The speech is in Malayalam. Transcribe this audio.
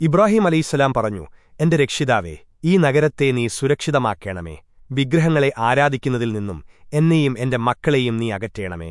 ഇബ്രാഹിം അലൈസ്സലാം പറഞ്ഞു എന്റെ രക്ഷിതാവേ ഈ നഗരത്തെ നീ സുരക്ഷിതമാക്കേണമേ. വിഗ്രഹങ്ങളെ ആരാധിക്കുന്നതിൽ നിന്നും എന്നെയും എന്റെ മക്കളെയും നീ അകറ്റേണമേ.